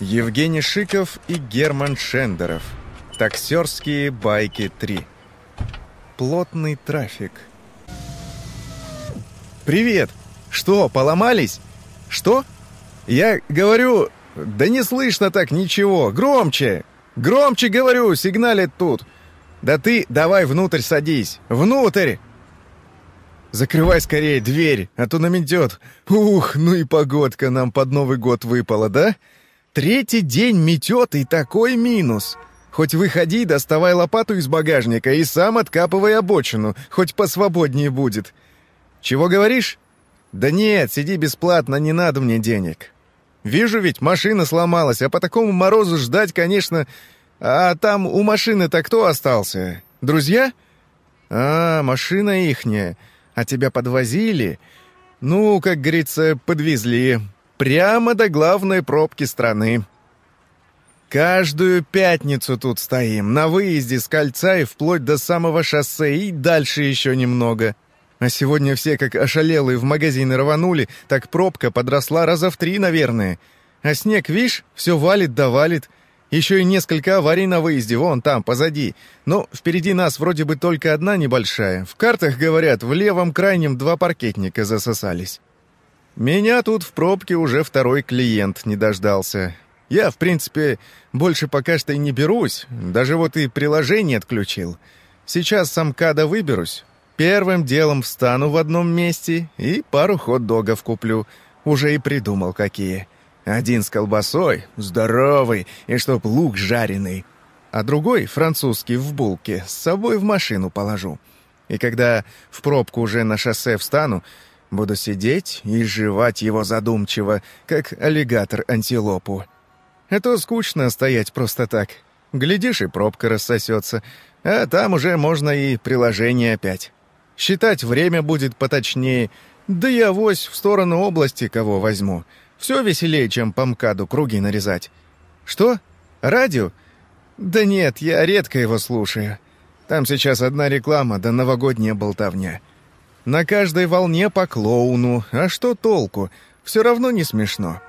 Евгений Шиков и Герман Шендеров. Таксерские байки 3. Плотный трафик. «Привет! Что, поломались? Что? Я говорю... Да не слышно так ничего! Громче! Громче, говорю, сигналит тут! Да ты давай внутрь садись! Внутрь!» «Закрывай скорее дверь, а то наметет. Ух, ну и погодка нам под Новый год выпала, да? Третий день метет и такой минус. Хоть выходи, доставай лопату из багажника и сам откапывай обочину, хоть посвободнее будет. Чего говоришь? Да нет, сиди бесплатно, не надо мне денег. Вижу ведь, машина сломалась, а по такому морозу ждать, конечно... А там у машины-то кто остался? Друзья? А, машина ихняя. А тебя подвозили? Ну, как говорится, подвезли. Прямо до главной пробки страны. Каждую пятницу тут стоим, на выезде с кольца и вплоть до самого шоссе, и дальше еще немного. А сегодня все как ошалелые в магазины рванули, так пробка подросла раза в три, наверное. А снег, видишь, все валит да валит. Еще и несколько аварий на выезде, вон там, позади. Но впереди нас вроде бы только одна небольшая. В картах, говорят, в левом крайнем два паркетника засосались. Меня тут в пробке уже второй клиент не дождался. Я, в принципе, больше пока что и не берусь. Даже вот и приложение отключил. Сейчас сам КАДа выберусь. Первым делом встану в одном месте и пару хот-догов куплю. Уже и придумал, какие. Один с колбасой, здоровый, и чтоб лук жареный. А другой, французский, в булке, с собой в машину положу. И когда в пробку уже на шоссе встану, буду сидеть и жевать его задумчиво, как аллигатор антилопу. Это скучно стоять просто так. Глядишь, и пробка рассосется, а там уже можно и приложение опять. Считать время будет поточнее, да и авось в сторону области кого возьму — все веселее, чем по МКАДу круги нарезать. Что? Радио? Да нет, я редко его слушаю. Там сейчас одна реклама да новогодняя болтовня. На каждой волне по клоуну, а что толку? Все равно не смешно.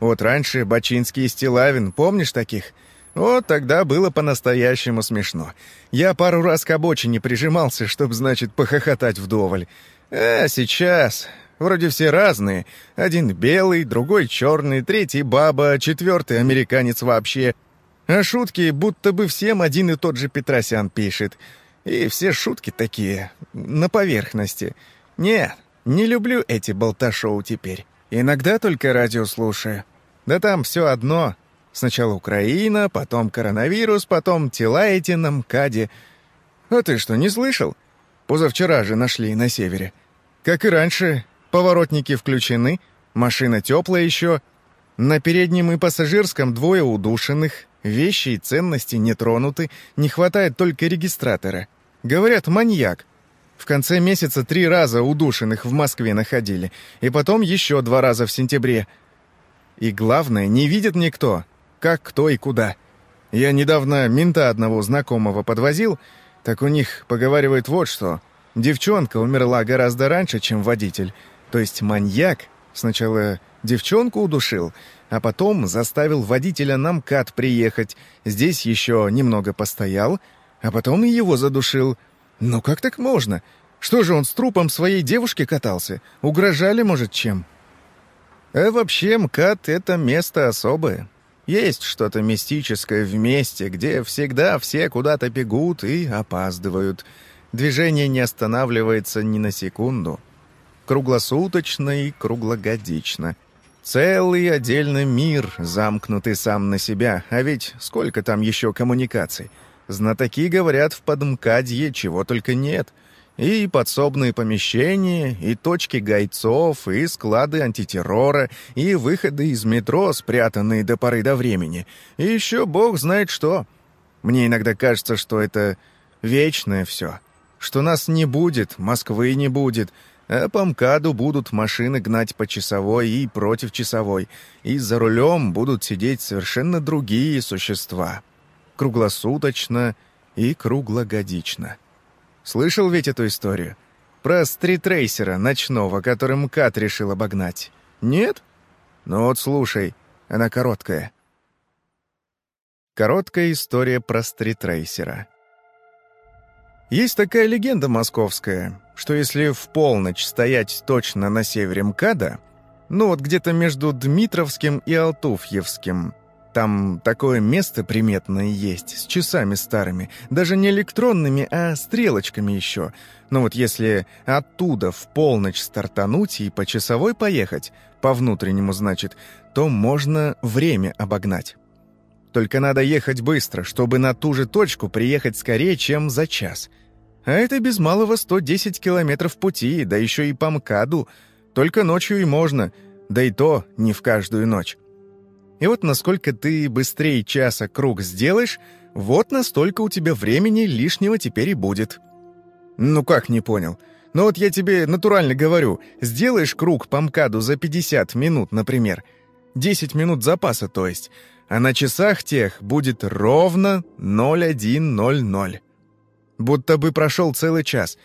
Вот раньше Бачинский и Стилавин, помнишь таких? Вот тогда было по-настоящему смешно. Я пару раз к обочине прижимался, чтобы, значит, похохотать вдоволь. А сейчас Вроде все разные. Один белый, другой черный, третий баба, четвертый американец вообще. А шутки будто бы всем один и тот же Петросян пишет. И все шутки такие, на поверхности. Нет, не люблю эти болташоу теперь. Иногда только радио слушаю. Да там все одно. Сначала Украина, потом коронавирус, потом тела эти на МКАДе. А ты что, не слышал? Позавчера же нашли на севере. Как и раньше, Поворотники включены, машина теплая еще. На переднем и пассажирском двое удушенных, вещи и ценности не тронуты, не хватает только регистратора. Говорят, маньяк. В конце месяца три раза удушенных в Москве находили, и потом еще два раза в сентябре. И главное, не видит никто, как, кто и куда. Я недавно мента одного знакомого подвозил, так у них поговаривает вот что. Девчонка умерла гораздо раньше, чем водитель, то есть маньяк сначала девчонку удушил, а потом заставил водителя на МКАД приехать, здесь еще немного постоял, а потом и его задушил. Ну как так можно? Что же он с трупом своей девушки катался? Угрожали, может, чем? А вообще МКАД — это место особое. Есть что-то мистическое в месте, где всегда все куда-то бегут и опаздывают. Движение не останавливается ни на секунду круглосуточно и круглогодично. Целый отдельный мир, замкнутый сам на себя, а ведь сколько там еще коммуникаций. Знатоки говорят, в подмкадье чего только нет. И подсобные помещения, и точки гайцов, и склады антитеррора, и выходы из метро, спрятанные до поры до времени. И еще бог знает что. Мне иногда кажется, что это вечное все. Что нас не будет, Москвы не будет, а по МКАДу будут машины гнать по часовой и против часовой, и за рулем будут сидеть совершенно другие существа. Круглосуточно и круглогодично. Слышал ведь эту историю? Про стритрейсера ночного, который МКАД решил обогнать. Нет? Ну вот слушай, она короткая. Короткая история про стритрейсера. Есть такая легенда московская, что если в полночь стоять точно на севере МКАДа, ну вот где-то между Дмитровским и Алтуфьевским, там такое место приметное есть, с часами старыми, даже не электронными, а стрелочками еще. Но вот если оттуда в полночь стартануть и по часовой поехать, по внутреннему, значит, то можно время обогнать. Только надо ехать быстро, чтобы на ту же точку приехать скорее, чем за час. А это без малого 110 километров пути, да еще и по МКАДу. Только ночью и можно, да и то не в каждую ночь. И вот насколько ты быстрее часа круг сделаешь, вот настолько у тебя времени лишнего теперь и будет. Ну как не понял? Ну вот я тебе натурально говорю, сделаешь круг по МКАДу за 50 минут, например. 10 минут запаса, то есть а на часах тех будет ровно 01.00. Будто бы прошел целый час.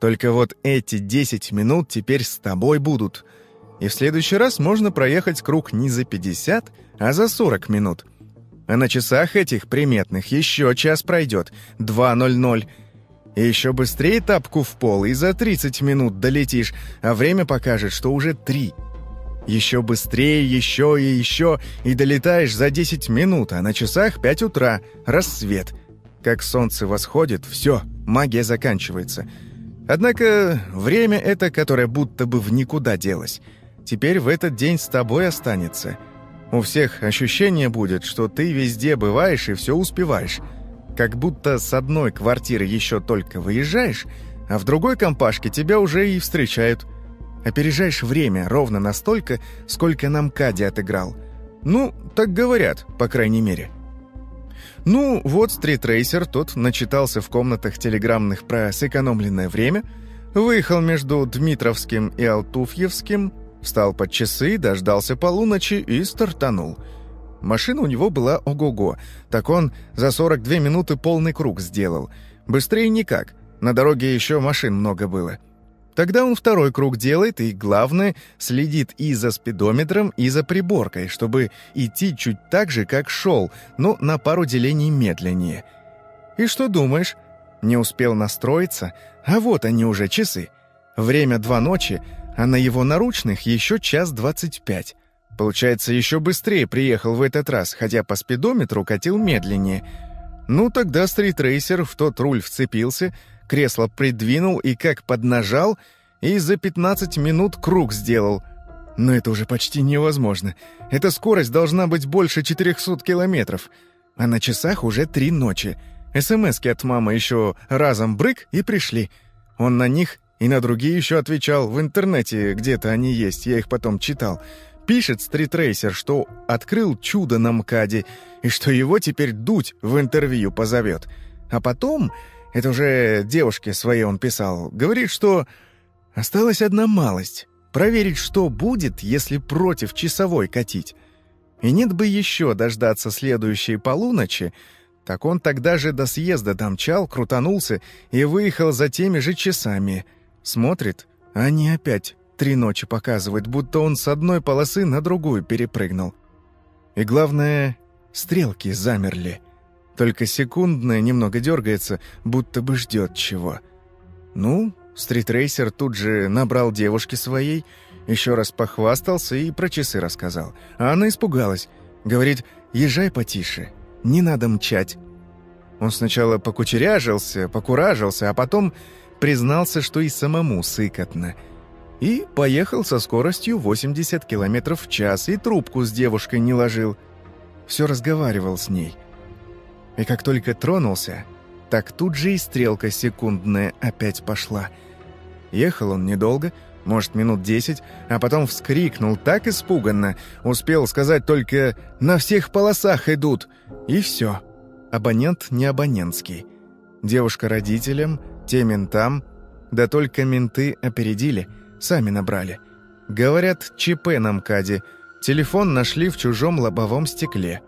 Только вот эти 10 минут теперь с тобой будут. И в следующий раз можно проехать круг не за 50, а за 40 минут. А на часах этих приметных еще час пройдет, 2.00. И еще быстрее тапку в пол, и за 30 минут долетишь, а время покажет, что уже 3. Еще быстрее, еще и еще, и долетаешь за 10 минут, а на часах 5 утра, рассвет. Как солнце восходит, все, магия заканчивается. Однако время это, которое будто бы в никуда делось, теперь в этот день с тобой останется. У всех ощущение будет, что ты везде бываешь и все успеваешь. Как будто с одной квартиры еще только выезжаешь, а в другой компашке тебя уже и встречают – Опережаешь время ровно настолько, сколько нам Кади отыграл. Ну, так говорят, по крайней мере. Ну, вот стритрейсер тот начитался в комнатах телеграммных про сэкономленное время, выехал между Дмитровским и Алтуфьевским, встал под часы, дождался полуночи и стартанул. Машина у него была ого-го, так он за 42 минуты полный круг сделал. Быстрее никак, на дороге еще машин много было. Тогда он второй круг делает и, главное, следит и за спидометром, и за приборкой, чтобы идти чуть так же, как шел, но на пару делений медленнее. И что думаешь? Не успел настроиться, а вот они уже часы. Время два ночи, а на его наручных еще час двадцать пять. Получается, еще быстрее приехал в этот раз, хотя по спидометру катил медленнее. Ну, тогда стритрейсер в тот руль вцепился — кресло придвинул и как поднажал, и за 15 минут круг сделал. Но это уже почти невозможно. Эта скорость должна быть больше 400 километров. А на часах уже три ночи. СМСки от мамы еще разом брык и пришли. Он на них и на другие еще отвечал. В интернете где-то они есть, я их потом читал. Пишет стритрейсер, что открыл чудо на МКАДе, и что его теперь дуть в интервью позовет. А потом это уже девушке своей он писал, говорит, что осталась одна малость — проверить, что будет, если против часовой катить. И нет бы еще дождаться следующей полуночи, так он тогда же до съезда домчал, крутанулся и выехал за теми же часами. Смотрит, а они опять три ночи показывают, будто он с одной полосы на другую перепрыгнул. И главное, стрелки замерли — только секундная немного дергается, будто бы ждет чего. Ну, стритрейсер тут же набрал девушке своей, еще раз похвастался и про часы рассказал. А она испугалась. Говорит, езжай потише, не надо мчать. Он сначала покучеряжился, покуражился, а потом признался, что и самому сыкотно. И поехал со скоростью 80 км в час, и трубку с девушкой не ложил. Все разговаривал с ней – и как только тронулся, так тут же и стрелка секундная опять пошла. Ехал он недолго, может, минут десять, а потом вскрикнул так испуганно, успел сказать только «на всех полосах идут», и все. Абонент не абонентский. Девушка родителям, те ментам, да только менты опередили, сами набрали. Говорят, ЧП на МКАДе, телефон нашли в чужом лобовом стекле.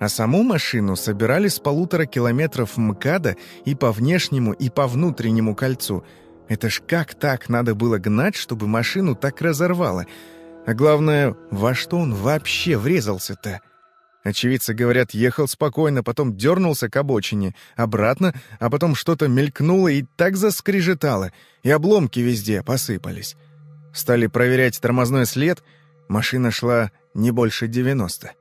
А саму машину собирали с полутора километров МКАДа и по внешнему, и по внутреннему кольцу. Это ж как так надо было гнать, чтобы машину так разорвало? А главное, во что он вообще врезался-то? Очевидцы говорят, ехал спокойно, потом дернулся к обочине, обратно, а потом что-то мелькнуло и так заскрежетало, и обломки везде посыпались. Стали проверять тормозной след, машина шла не больше 90.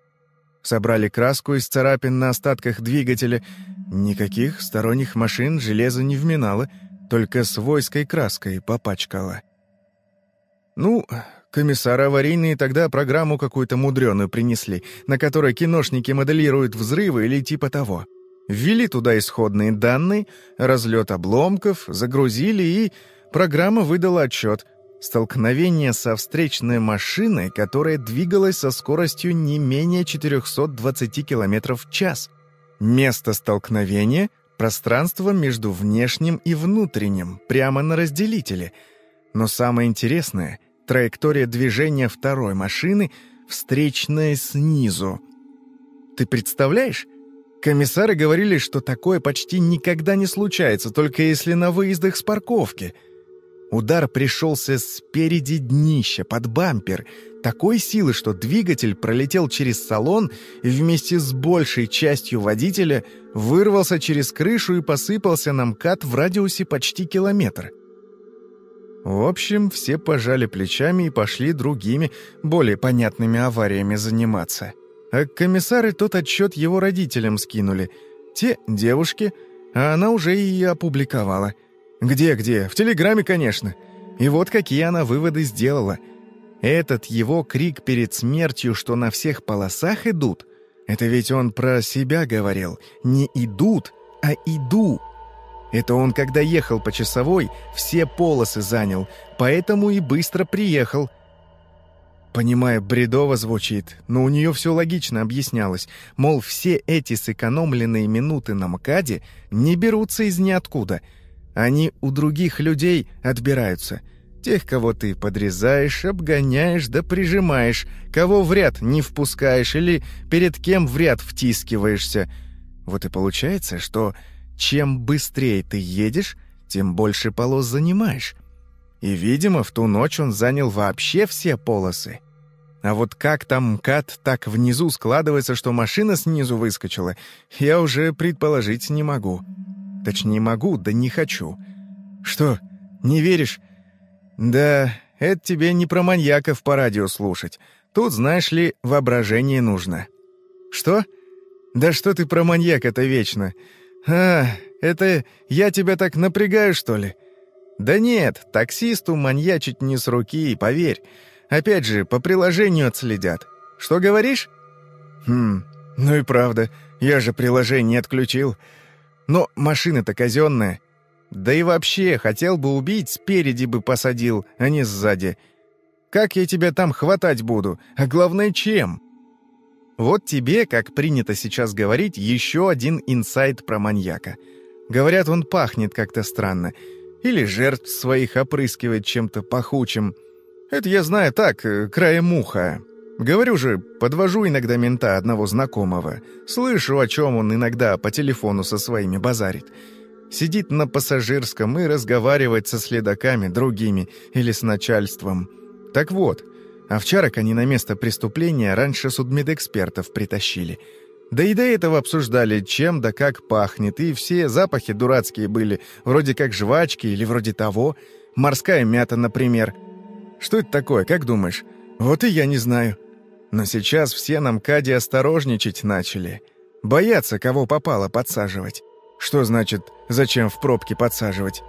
Собрали краску из царапин на остатках двигателя. Никаких сторонних машин железо не вминало, только свойской краской попачкало. Ну, Комиссары аварийные тогда программу какую-то мудреную принесли, на которой киношники моделируют взрывы или типа того. Ввели туда исходные данные, разлет обломков, загрузили и... Программа выдала отчет. Столкновение со встречной машиной, которая двигалась со скоростью не менее 420 км в час. Место столкновения — пространство между внешним и внутренним, прямо на разделителе. Но самое интересное — Траектория движения второй машины встречная снизу. Ты представляешь? Комиссары говорили, что такое почти никогда не случается, только если на выездах с парковки. Удар пришелся спереди днища, под бампер, такой силы, что двигатель пролетел через салон и вместе с большей частью водителя вырвался через крышу и посыпался на МКАД в радиусе почти километр. В общем, все пожали плечами и пошли другими, более понятными авариями заниматься. А комиссары тот отчет его родителям скинули. Те — девушки, а она уже и опубликовала. Где-где? В Телеграме, конечно. И вот какие она выводы сделала. Этот его крик перед смертью, что на всех полосах идут, это ведь он про себя говорил. Не идут, а иду. Это он, когда ехал по часовой, все полосы занял, поэтому и быстро приехал. Понимаю, бредово звучит, но у нее все логично объяснялось. Мол, все эти сэкономленные минуты на МКАДе не берутся из ниоткуда. Они у других людей отбираются. Тех, кого ты подрезаешь, обгоняешь да прижимаешь, кого в ряд не впускаешь или перед кем в ряд втискиваешься. Вот и получается, что чем быстрее ты едешь, тем больше полос занимаешь. И, видимо, в ту ночь он занял вообще все полосы. А вот как там МКАД так внизу складывается, что машина снизу выскочила, я уже предположить не могу. Точнее, могу, да не хочу. Что, не веришь? Да, это тебе не про маньяков по радио слушать. Тут, знаешь ли, воображение нужно. Что? Да что ты про маньяка-то вечно? «А, это я тебя так напрягаю, что ли?» «Да нет, таксисту маньячить не с руки, поверь. Опять же, по приложению отследят. Что говоришь?» «Хм, ну и правда, я же приложение отключил. Но машина-то казенная. Да и вообще, хотел бы убить, спереди бы посадил, а не сзади. Как я тебя там хватать буду? А главное, чем?» Вот тебе, как принято сейчас говорить, еще один инсайт про маньяка. Говорят, он пахнет как-то странно. Или жертв своих опрыскивает чем-то пахучим. Это я знаю так, э, краем уха. Говорю же, подвожу иногда мента одного знакомого. Слышу, о чем он иногда по телефону со своими базарит. Сидит на пассажирском и разговаривает со следаками другими или с начальством. Так вот, Овчарок они на место преступления раньше судмедэкспертов притащили. Да и до этого обсуждали, чем да как пахнет, и все запахи дурацкие были, вроде как жвачки или вроде того. Морская мята, например. Что это такое, как думаешь? Вот и я не знаю. Но сейчас все на МКАДе осторожничать начали. Боятся, кого попало подсаживать. Что значит, зачем в пробке подсаживать?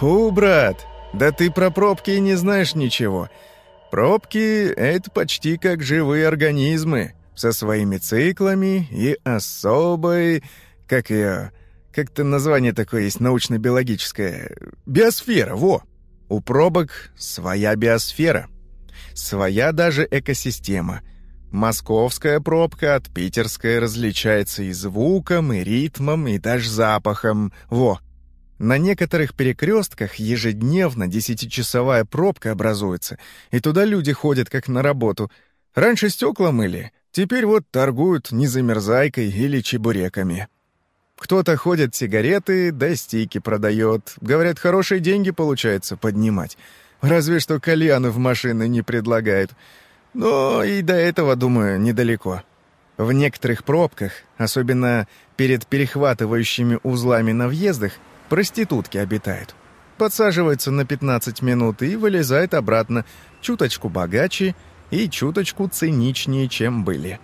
«У, брат, да ты про пробки и не знаешь ничего. Пробки — это почти как живые организмы, со своими циклами и особой, как ее, как-то название такое есть научно-биологическое, биосфера, во! У пробок своя биосфера, своя даже экосистема. Московская пробка от питерской различается и звуком, и ритмом, и даже запахом, во! На некоторых перекрестках ежедневно десятичасовая пробка образуется, и туда люди ходят как на работу. Раньше стекла мыли, теперь вот торгуют незамерзайкой или чебуреками. Кто-то ходит сигареты, да стики продает. Говорят, хорошие деньги получается поднимать. Разве что кальяны в машины не предлагают. Но и до этого, думаю, недалеко. В некоторых пробках, особенно перед перехватывающими узлами на въездах, проститутки обитают. Подсаживается на 15 минут и вылезает обратно, чуточку богаче и чуточку циничнее, чем были.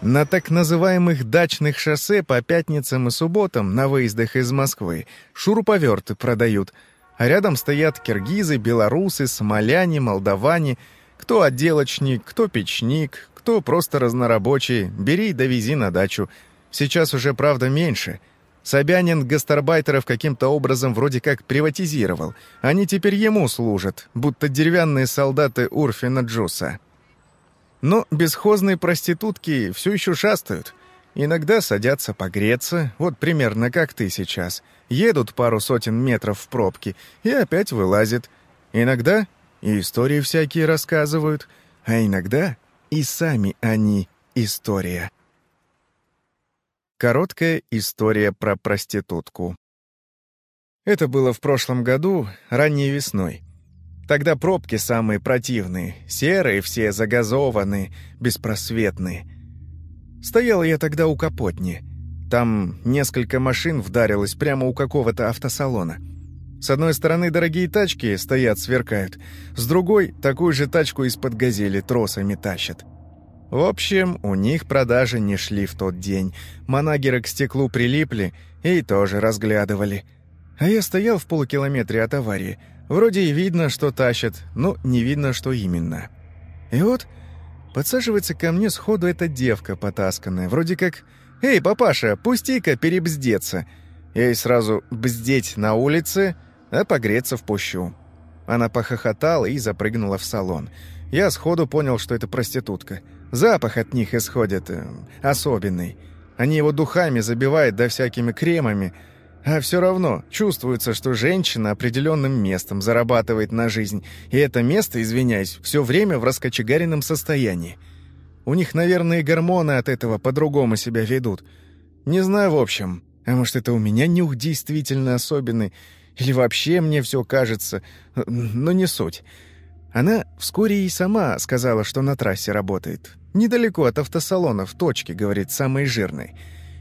На так называемых дачных шоссе по пятницам и субботам на выездах из Москвы шуруповерты продают, а рядом стоят киргизы, белорусы, смоляне, молдаване, кто отделочник, кто печник, кто просто разнорабочий, бери и довези на дачу. Сейчас уже, правда, меньше. Собянин гастарбайтеров каким-то образом вроде как приватизировал. Они теперь ему служат, будто деревянные солдаты Урфина Джуса. Но бесхозные проститутки все еще шастают. Иногда садятся погреться, вот примерно как ты сейчас. Едут пару сотен метров в пробке и опять вылазят. Иногда и истории всякие рассказывают, а иногда и сами они история. Короткая история про проститутку. Это было в прошлом году, ранней весной. Тогда пробки самые противные, серые все, загазованные, беспросветные. Стоял я тогда у Капотни. Там несколько машин вдарилось прямо у какого-то автосалона. С одной стороны дорогие тачки стоят, сверкают, с другой такую же тачку из-под газели тросами тащат. В общем, у них продажи не шли в тот день. Манагеры к стеклу прилипли и тоже разглядывали. А я стоял в полукилометре от аварии – Вроде и видно, что тащат, но не видно, что именно. И вот подсаживается ко мне сходу эта девка потасканная, вроде как «Эй, папаша, пусти-ка перебздеться!» Я ей сразу «бздеть на улице, а погреться впущу». Она похохотала и запрыгнула в салон. Я сходу понял, что это проститутка. Запах от них исходит э, особенный. Они его духами забивают да всякими кремами – а все равно чувствуется, что женщина определенным местом зарабатывает на жизнь, и это место, извиняюсь, все время в раскочегаренном состоянии. У них, наверное, гормоны от этого по-другому себя ведут. Не знаю, в общем. А может, это у меня нюх действительно особенный, или вообще мне все кажется, но не суть. Она вскоре и сама сказала, что на трассе работает. Недалеко от автосалона, в точке, говорит, самой жирной.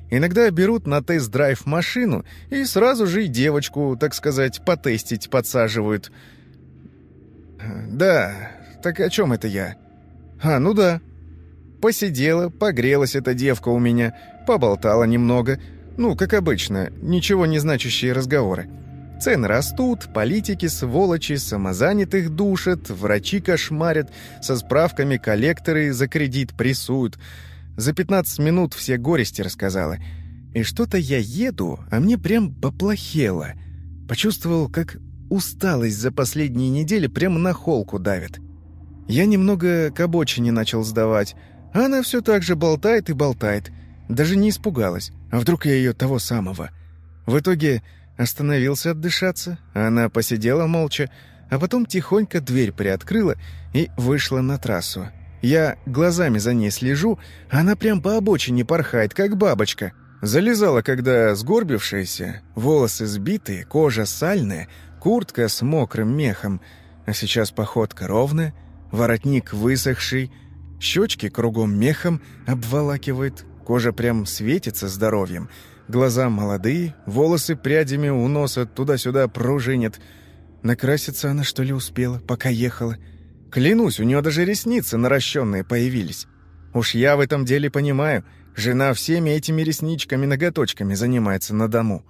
Иногда берут на тест-драйв машину и сразу же и девочку, так сказать, потестить подсаживают. Да, так о чем это я? А, ну да. Посидела, погрелась эта девка у меня, поболтала немного. Ну, как обычно, ничего не значащие разговоры. Цены растут, политики сволочи, самозанятых душат, врачи кошмарят, со справками коллекторы за кредит прессуют – за 15 минут все горести рассказала. И что-то я еду, а мне прям поплохело. Почувствовал, как усталость за последние недели прямо на холку давит. Я немного к обочине начал сдавать, а она все так же болтает и болтает. Даже не испугалась. А вдруг я ее того самого? В итоге остановился отдышаться, она посидела молча, а потом тихонько дверь приоткрыла и вышла на трассу. Я глазами за ней слежу, она прям по обочине порхает, как бабочка. Залезала, когда сгорбившаяся, волосы сбитые, кожа сальная, куртка с мокрым мехом, а сейчас походка ровная, воротник высохший, щечки кругом мехом обволакивает, кожа прям светится здоровьем, глаза молодые, волосы прядями у носа туда-сюда пружинят. Накраситься она, что ли, успела, пока ехала — Клянусь, у нее даже ресницы наращенные появились. Уж я в этом деле понимаю, жена всеми этими ресничками-ноготочками занимается на дому.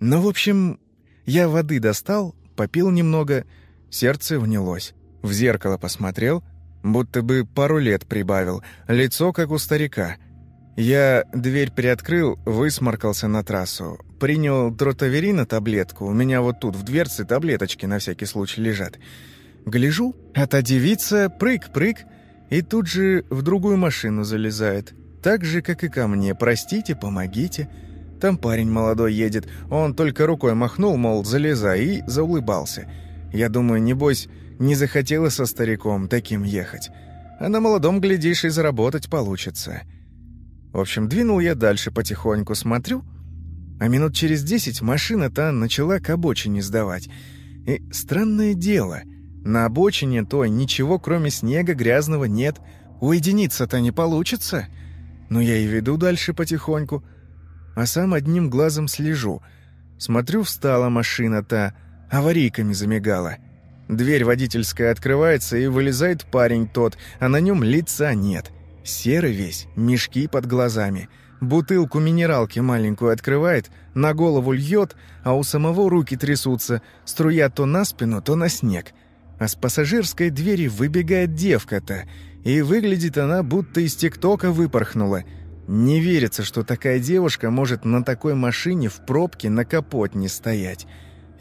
Ну, в общем, я воды достал, попил немного, сердце унялось. В зеркало посмотрел, будто бы пару лет прибавил, лицо как у старика. Я дверь приоткрыл, высморкался на трассу, принял тротаверина таблетку, у меня вот тут в дверце таблеточки на всякий случай лежат — Гляжу, а та девица прыг-прыг, и тут же в другую машину залезает. Так же, как и ко мне. «Простите, помогите». Там парень молодой едет. Он только рукой махнул, мол, залезай, и заулыбался. Я думаю, небось, не захотела со стариком таким ехать. А на молодом, глядишь, и заработать получится. В общем, двинул я дальше потихоньку, смотрю, а минут через десять машина-то начала к обочине сдавать. И странное дело — на обочине той ничего, кроме снега грязного, нет. уединиться-то не получится. Но я и веду дальше потихоньку. А сам одним глазом слежу. Смотрю, встала машина та, аварийками замигала. Дверь водительская открывается, и вылезает парень тот, а на нем лица нет. Серый весь, мешки под глазами. Бутылку минералки маленькую открывает, на голову льет, а у самого руки трясутся, струя то на спину, то на снег. А с пассажирской двери выбегает девка-то, и выглядит она, будто из ТикТока выпорхнула. Не верится, что такая девушка может на такой машине в пробке на капот не стоять.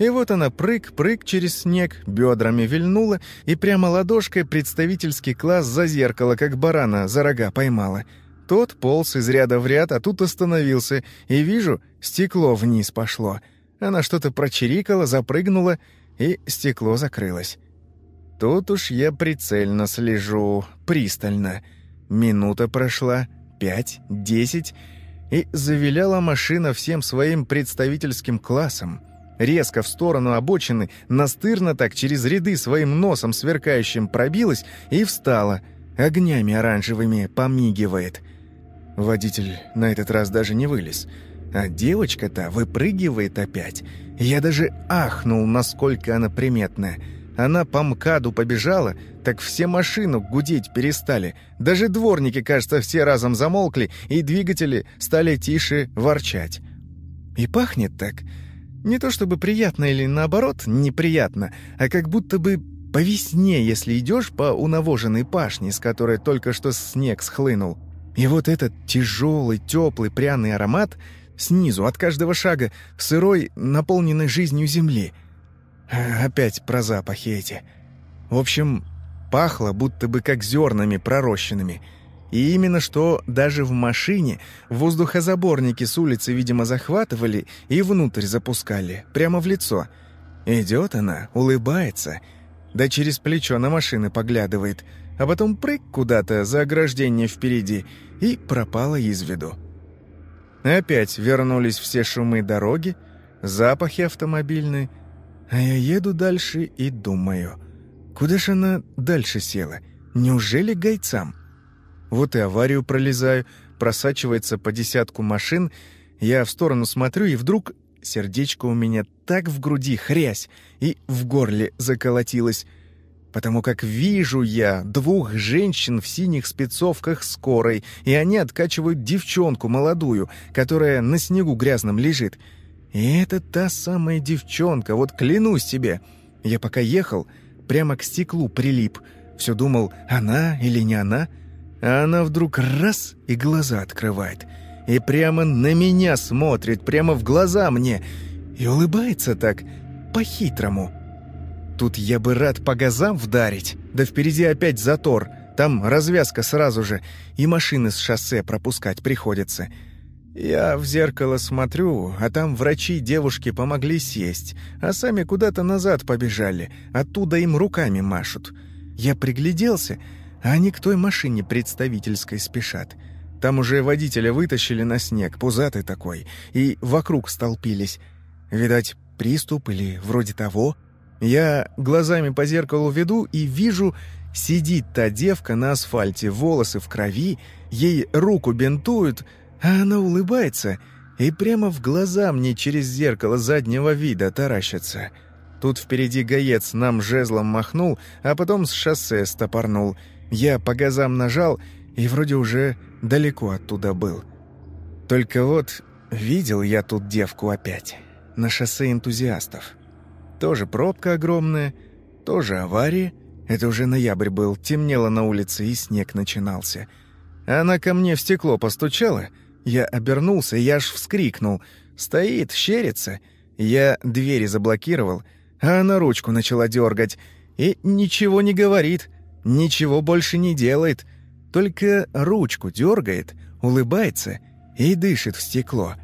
И вот она прыг-прыг через снег, бедрами вильнула и прямо ладошкой представительский класс за зеркало, как барана, за рога поймала. Тот полз из ряда в ряд, а тут остановился, и вижу, стекло вниз пошло. Она что-то прочирикала, запрыгнула, и стекло закрылось. Тут уж я прицельно слежу, пристально. Минута прошла, пять, десять, и завиляла машина всем своим представительским классом. Резко в сторону обочины, настырно так через ряды своим носом сверкающим пробилась и встала, огнями оранжевыми помигивает. Водитель на этот раз даже не вылез. А девочка-то выпрыгивает опять. Я даже ахнул, насколько она приметная — она по МКАДу побежала, так все машину гудеть перестали. Даже дворники, кажется, все разом замолкли, и двигатели стали тише ворчать. И пахнет так. Не то чтобы приятно или наоборот неприятно, а как будто бы по весне, если идешь по унавоженной пашне, с которой только что снег схлынул. И вот этот тяжелый, теплый, пряный аромат снизу, от каждого шага, сырой, наполненной жизнью земли — Опять про запахи эти. В общем, пахло будто бы как зернами пророщенными. И именно что даже в машине воздухозаборники с улицы, видимо, захватывали и внутрь запускали, прямо в лицо. Идет она, улыбается, да через плечо на машины поглядывает, а потом прыг куда-то за ограждение впереди и пропала из виду. Опять вернулись все шумы дороги, запахи автомобильные, а я еду дальше и думаю, куда же она дальше села? Неужели гайцам? Вот и аварию пролезаю, просачивается по десятку машин, я в сторону смотрю, и вдруг сердечко у меня так в груди хрясь и в горле заколотилось, потому как вижу я двух женщин в синих спецовках скорой, и они откачивают девчонку молодую, которая на снегу грязном лежит — и это та самая девчонка, вот клянусь тебе. Я пока ехал, прямо к стеклу прилип. Все думал, она или не она. А она вдруг раз и глаза открывает. И прямо на меня смотрит, прямо в глаза мне. И улыбается так, по-хитрому. Тут я бы рад по газам вдарить. Да впереди опять затор. Там развязка сразу же. И машины с шоссе пропускать приходится. Я в зеркало смотрю, а там врачи девушке помогли сесть, а сами куда-то назад побежали, оттуда им руками машут. Я пригляделся, они к той машине представительской спешат. Там уже водителя вытащили на снег, пузатый такой, и вокруг столпились. Видать, приступ или вроде того. Я глазами по зеркалу веду и вижу, сидит та девка на асфальте, волосы в крови, ей руку бинтуют — а она улыбается и прямо в глаза мне через зеркало заднего вида таращится. Тут впереди гаец нам жезлом махнул, а потом с шоссе стопорнул. Я по газам нажал и вроде уже далеко оттуда был. Только вот видел я тут девку опять. На шоссе энтузиастов. Тоже пробка огромная, тоже авария. Это уже ноябрь был, темнело на улице и снег начинался. Она ко мне в стекло постучала — я обернулся, и аж вскрикнул. Стоит, щерится. Я двери заблокировал, а она ручку начала дергать. И ничего не говорит, ничего больше не делает. Только ручку дергает, улыбается и дышит в стекло.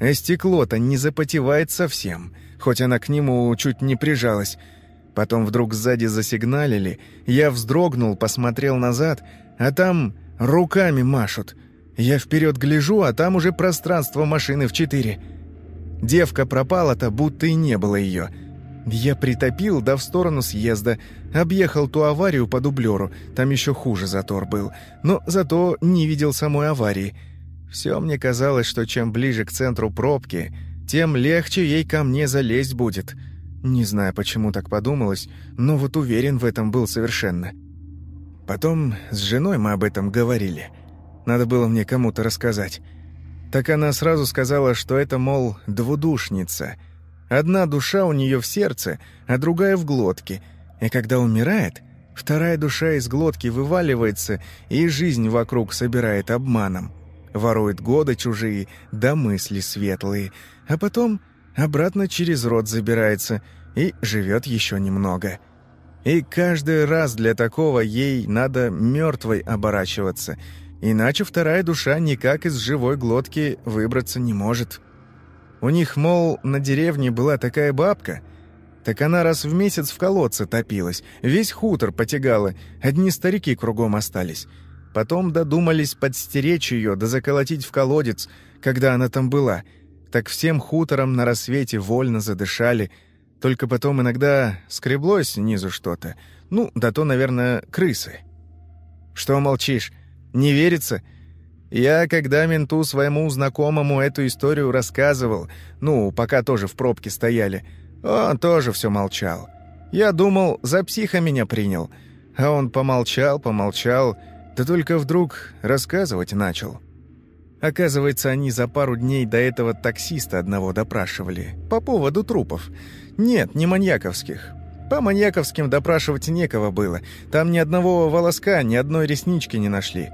А стекло-то не запотевает совсем, хоть она к нему чуть не прижалась. Потом вдруг сзади засигналили, я вздрогнул, посмотрел назад, а там руками машут — я вперед гляжу, а там уже пространство машины в четыре. Девка пропала-то, будто и не было ее. Я притопил, да в сторону съезда. Объехал ту аварию по дублеру. Там еще хуже затор был. Но зато не видел самой аварии. Все мне казалось, что чем ближе к центру пробки, тем легче ей ко мне залезть будет. Не знаю, почему так подумалось, но вот уверен в этом был совершенно. Потом с женой мы об этом говорили. Надо было мне кому-то рассказать. Так она сразу сказала, что это, мол, двудушница — Одна душа у нее в сердце, а другая в глотке. И когда умирает, вторая душа из глотки вываливается и жизнь вокруг собирает обманом. Ворует годы чужие, да мысли светлые. А потом обратно через рот забирается и живет еще немного. И каждый раз для такого ей надо мертвой оборачиваться, иначе вторая душа никак из живой глотки выбраться не может». У них, мол, на деревне была такая бабка. Так она раз в месяц в колодце топилась, весь хутор потягала, одни старики кругом остались. Потом додумались подстеречь ее да заколотить в колодец, когда она там была. Так всем хутором на рассвете вольно задышали. Только потом иногда скреблось снизу что-то. Ну, да то, наверное, крысы. «Что молчишь? Не верится?» Я, когда менту своему знакомому эту историю рассказывал, ну, пока тоже в пробке стояли, он тоже все молчал. Я думал, за психа меня принял. А он помолчал, помолчал, да только вдруг рассказывать начал. Оказывается, они за пару дней до этого таксиста одного допрашивали. По поводу трупов. Нет, не маньяковских. По маньяковским допрашивать некого было. Там ни одного волоска, ни одной реснички не нашли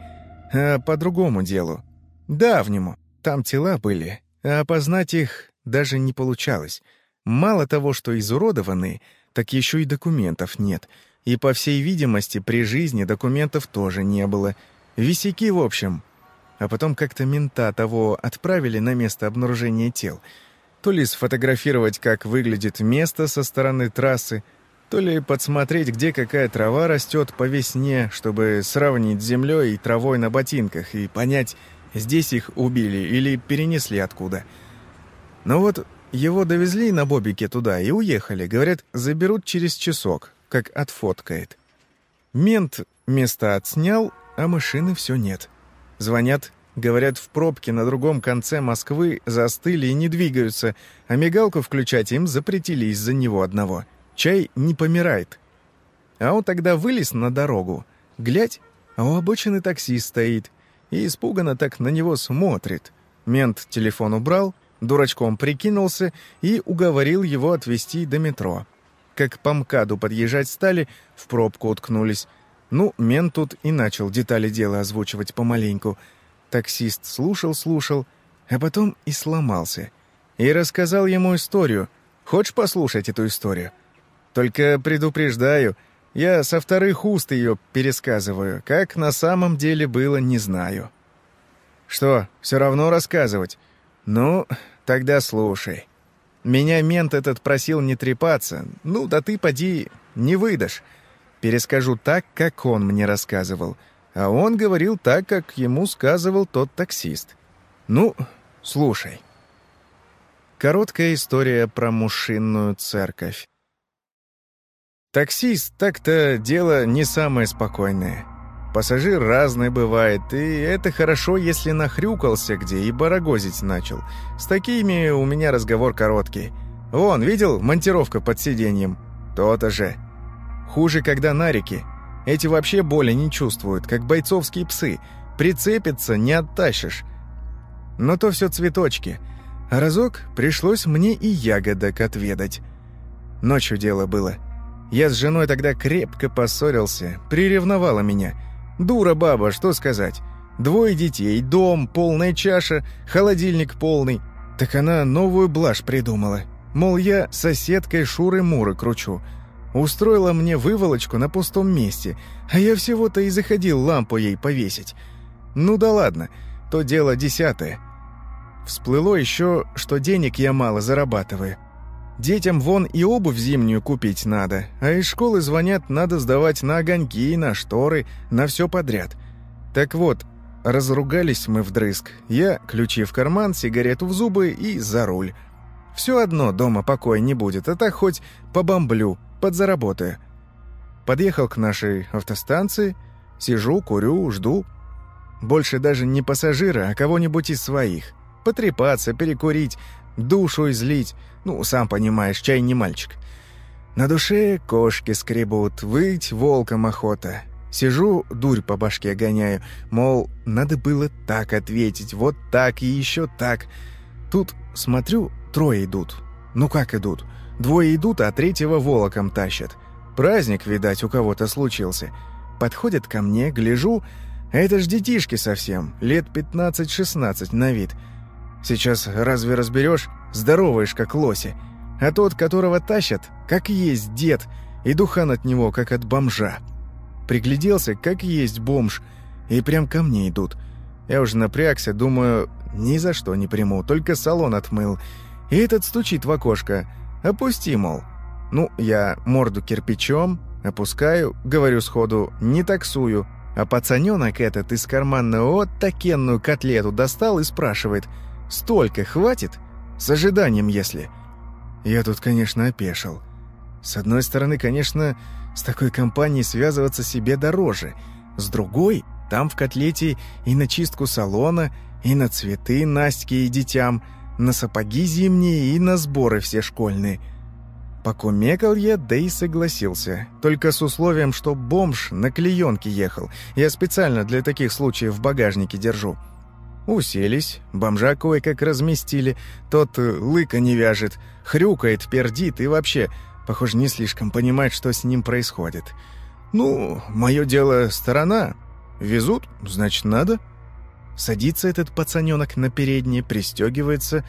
а по другому делу. Давнему. Там тела были, а опознать их даже не получалось. Мало того, что изуродованы, так еще и документов нет. И, по всей видимости, при жизни документов тоже не было. Висяки, в общем. А потом как-то мента того отправили на место обнаружения тел. То ли сфотографировать, как выглядит место со стороны трассы, то ли подсмотреть, где какая трава растет по весне, чтобы сравнить с землей и травой на ботинках и понять, здесь их убили или перенесли откуда. Но вот его довезли на бобике туда и уехали. Говорят, заберут через часок, как отфоткает. Мент место отснял, а машины все нет. Звонят, говорят, в пробке на другом конце Москвы застыли и не двигаются, а мигалку включать им запретили из-за него одного — Чай не помирает. А он тогда вылез на дорогу. Глядь, а у обочины таксист стоит. И испуганно так на него смотрит. Мент телефон убрал, дурачком прикинулся и уговорил его отвезти до метро. Как по МКАДу подъезжать стали, в пробку уткнулись. Ну, мент тут и начал детали дела озвучивать помаленьку. Таксист слушал-слушал, а потом и сломался. И рассказал ему историю. Хочешь послушать эту историю? Только предупреждаю, я со вторых уст ее пересказываю. Как на самом деле было, не знаю. Что, все равно рассказывать? Ну, тогда слушай. Меня мент этот просил не трепаться. Ну, да ты, поди, не выдашь. Перескажу так, как он мне рассказывал. А он говорил так, как ему сказывал тот таксист. Ну, слушай. Короткая история про мушинную церковь. Таксист так-то дело не самое спокойное. Пассажир разный бывает, и это хорошо, если нахрюкался где и барагозить начал. С такими у меня разговор короткий. Вон, видел, монтировка под сиденьем? То-то же. Хуже, когда на реке. Эти вообще боли не чувствуют, как бойцовские псы. Прицепиться не оттащишь. Но то все цветочки. А разок пришлось мне и ягодок отведать. Ночью дело было — я с женой тогда крепко поссорился, приревновала меня. Дура баба, что сказать. Двое детей, дом, полная чаша, холодильник полный. Так она новую блажь придумала. Мол, я соседкой Шуры-Муры кручу. Устроила мне выволочку на пустом месте, а я всего-то и заходил лампу ей повесить. Ну да ладно, то дело десятое. Всплыло еще, что денег я мало зарабатываю. Детям вон и обувь зимнюю купить надо, а из школы звонят, надо сдавать на огоньки, на шторы, на все подряд. Так вот, разругались мы вдрызг. Я ключи в карман, сигарету в зубы и за руль. Все одно дома покоя не будет, а так хоть побомблю, подзаработаю. Подъехал к нашей автостанции, сижу, курю, жду. Больше даже не пассажира, а кого-нибудь из своих. Потрепаться, перекурить, душу излить. Ну, сам понимаешь, чай не мальчик. На душе кошки скребут, выть волком охота. Сижу, дурь по башке гоняю, мол, надо было так ответить, вот так и еще так. Тут, смотрю, трое идут. Ну как идут? Двое идут, а третьего волоком тащат. Праздник, видать, у кого-то случился. Подходят ко мне, гляжу, а это ж детишки совсем, лет 15-16 на вид. Сейчас разве разберешь? Здороваешь, как лоси. А тот, которого тащат, как есть дед, и духан от него, как от бомжа. Пригляделся, как есть бомж, и прям ко мне идут. Я уже напрягся, думаю, ни за что не приму, только салон отмыл. И этот стучит в окошко. «Опусти, мол». Ну, я морду кирпичом, опускаю, говорю сходу, не таксую. А пацаненок этот из кармана вот такенную котлету достал и спрашивает, «Столько хватит?» С ожиданием, если. Я тут, конечно, опешил. С одной стороны, конечно, с такой компанией связываться себе дороже. С другой, там в котлете и на чистку салона, и на цветы Настьке и детям, на сапоги зимние и на сборы все школьные. Покумекал я, да и согласился. Только с условием, что бомж на клеенке ехал. Я специально для таких случаев в багажнике держу. Уселись, бомжа кое-как разместили. Тот лыка не вяжет, хрюкает, пердит и вообще Похоже, не слишком понимает, что с ним происходит. «Ну, мое дело сторона. Везут, значит, надо». Садится этот пацаненок на переднее, пристегивается.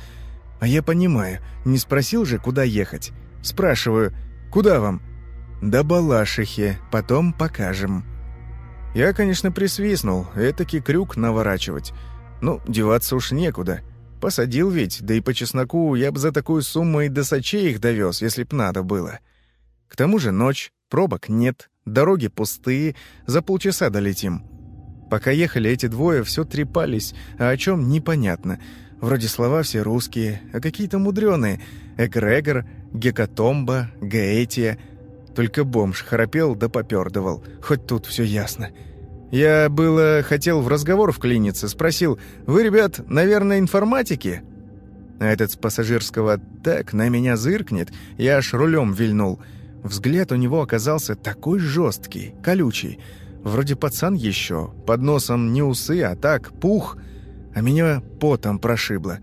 А я понимаю, не спросил же, куда ехать. Спрашиваю, куда вам? «Да Балашихе, потом покажем». Я, конечно, присвистнул, этакий крюк наворачивать. Ну, деваться уж некуда. Посадил ведь, да и по чесноку я бы за такую сумму и до сочей их довез, если б надо было. К тому же ночь, пробок нет, дороги пустые, за полчаса долетим. Пока ехали эти двое, все трепались, а о чем непонятно. Вроде слова все русские, а какие-то мудреные. Эгрегор, Гекатомба, Гаэтия. Только бомж храпел да попердывал, хоть тут все ясно. — я было хотел в разговор вклиниться, спросил, «Вы, ребят, наверное, информатики?» А этот с пассажирского так на меня зыркнет, я аж рулем вильнул. Взгляд у него оказался такой жесткий, колючий. Вроде пацан еще, под носом не усы, а так, пух, а меня потом прошибло.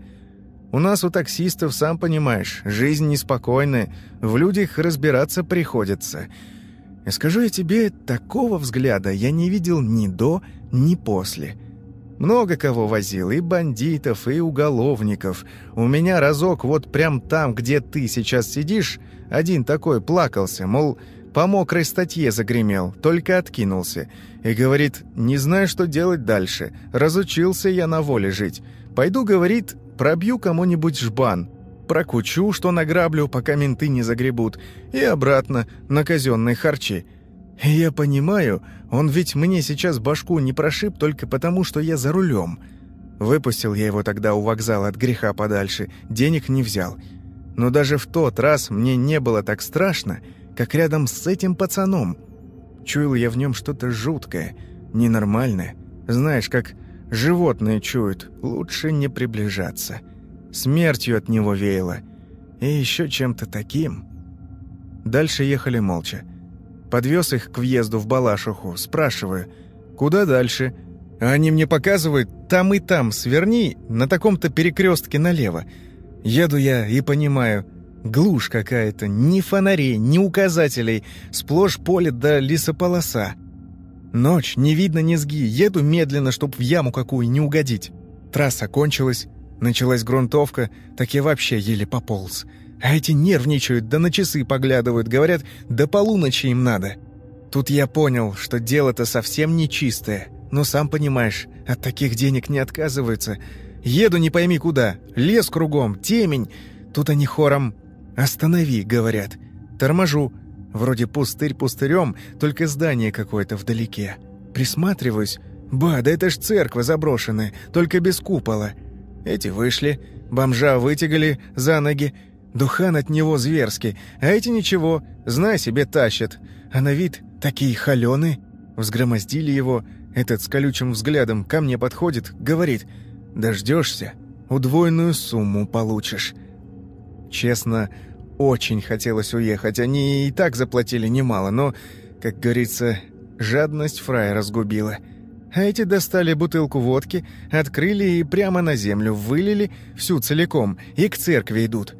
У нас у таксистов, сам понимаешь, жизнь неспокойная, в людях разбираться приходится». И скажу я тебе, такого взгляда я не видел ни до, ни после. Много кого возил, и бандитов, и уголовников. У меня разок вот прям там, где ты сейчас сидишь, один такой плакался, мол, по мокрой статье загремел, только откинулся. И говорит, не знаю, что делать дальше, разучился я на воле жить. Пойду, говорит, пробью кому-нибудь жбан, прокучу, что награблю, пока менты не загребут, и обратно на казенные харчи. Я понимаю, он ведь мне сейчас башку не прошиб только потому, что я за рулем. Выпустил я его тогда у вокзала от греха подальше, денег не взял. Но даже в тот раз мне не было так страшно, как рядом с этим пацаном. Чуял я в нем что-то жуткое, ненормальное. Знаешь, как животные чуют, лучше не приближаться». Смертью от него веяло. И еще чем-то таким. Дальше ехали молча. Подвез их к въезду в Балашуху, спрашиваю, куда дальше? Они мне показывают, там и там, сверни, на таком-то перекрестке налево. Еду я и понимаю, глушь какая-то, ни фонарей, ни указателей, сплошь поле да лесополоса. Ночь, не видно низги, еду медленно, чтоб в яму какую не угодить. Трасса кончилась, Началась грунтовка, так я вообще еле пополз. А эти нервничают, да на часы поглядывают, говорят, до полуночи им надо. Тут я понял, что дело-то совсем не чистое. Но сам понимаешь, от таких денег не отказываются. Еду не пойми куда, лес кругом, темень. Тут они хором «Останови», говорят. Торможу. Вроде пустырь пустырем, только здание какое-то вдалеке. Присматриваюсь. Ба, да это ж церковь заброшенная, только без купола. Эти вышли, бомжа вытягали за ноги, Духан от него зверский, а эти ничего, знай себе, тащат. А на вид такие холеные. Взгромоздили его, этот с колючим взглядом ко мне подходит, говорит, «Дождешься, удвоенную сумму получишь». Честно, очень хотелось уехать, они и так заплатили немало, но, как говорится, жадность фрая разгубила. Эти достали бутылку водки, открыли и прямо на землю вылили всю целиком, и к церкви идут.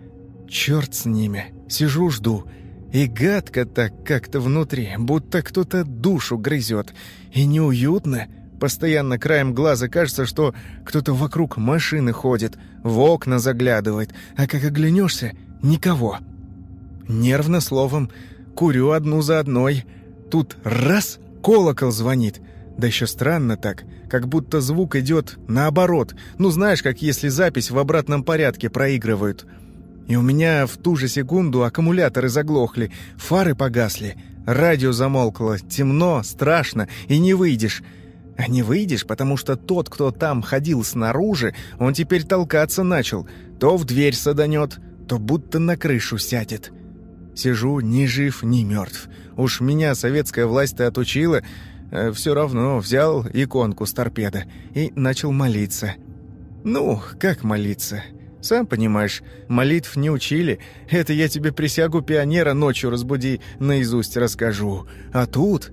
Черт с ними, сижу жду. И гадко так как-то внутри, будто кто-то душу грызет. И неуютно. Постоянно краем глаза кажется, что кто-то вокруг машины ходит, в окна заглядывает, а как оглянешься — никого. Нервно словом, курю одну за одной. Тут раз — колокол звонит. Да еще странно так, как будто звук идет наоборот. Ну знаешь, как если запись в обратном порядке проигрывают — и у меня в ту же секунду аккумуляторы заглохли, фары погасли, радио замолкло, темно, страшно, и не выйдешь. А не выйдешь, потому что тот, кто там ходил снаружи, он теперь толкаться начал. То в дверь саданет, то будто на крышу сядет. Сижу ни жив, ни мертв. Уж меня советская власть-то отучила, все равно взял иконку с торпеда и начал молиться. Ну, как молиться? Сам понимаешь, молитв не учили. Это я тебе присягу пионера ночью разбуди, наизусть расскажу. А тут...»